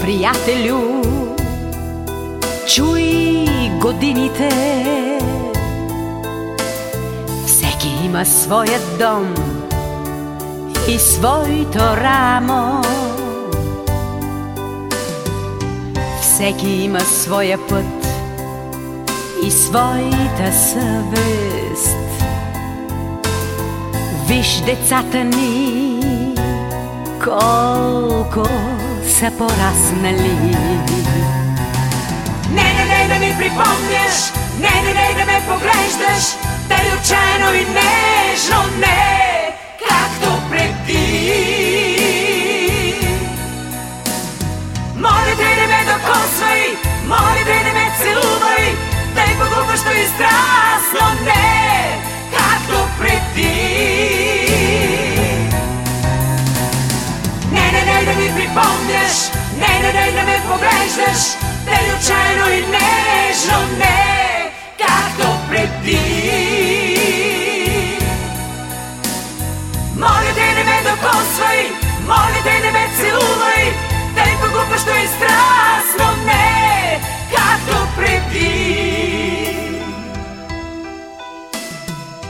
приятелю, чуй годините. Всеки има своят дом и своето рамо. Всеки има своя път и своята съвест. Виж децата ни, колко са пораснали. Не, не, не да ми припомняш, не, не, не да ме поглеждаш, тъй отчаяно и нежно, не, както преди. Моля те не ме докосвай, моля те не ме целувай, тъй погубващо и страстно, не, тъй отчаяно и нежно, не, както преди. Моля те не ме докосвай, моля те не ме целувай, тъй погубващо и страстно, не, както преди.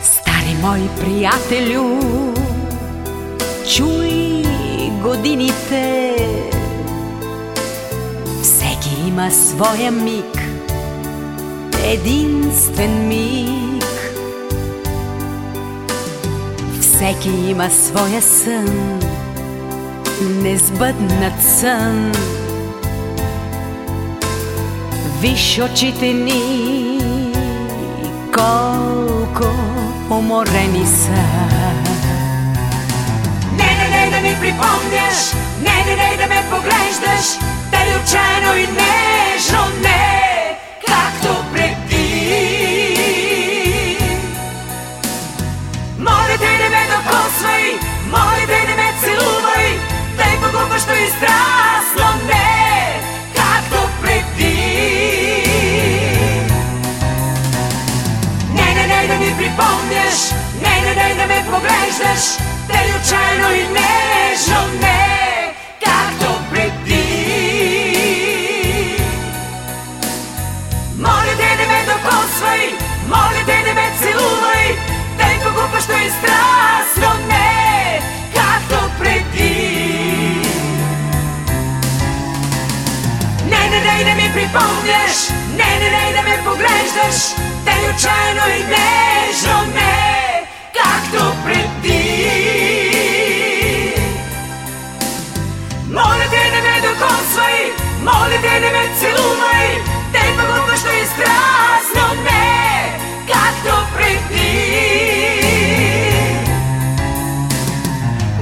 Стари мой приятелю, чуй годините. Има своя миг, единствен миг. Всеки има своя сън, несбъднат сън. Виж очите ни, колко уморени са. Не, не, не да ми припомняш, не, не, не да ме поглеждаш, докосвай, моля те не ме целувай, тъй погубващо и страстно, не, както преди. Не, не, не да ми припомняш, не, не, не да ме поглеждаш, тъй отчаяно и нежно, Не да ми припомняш, не, не, не да ме поглеждаш, тъй отчаяно и нежно, не, както преди. Моля те не ме докосвай, моля те не ме целувай, тъй погубващо и страстно, не, както преди.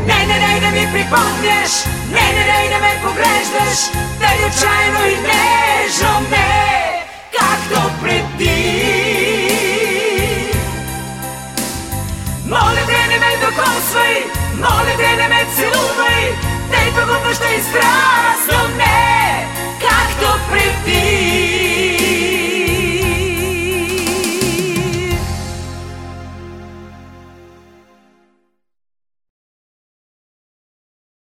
Не, не, не да ми припомняш, не, не, не Неслучайно и нежно не, както преди.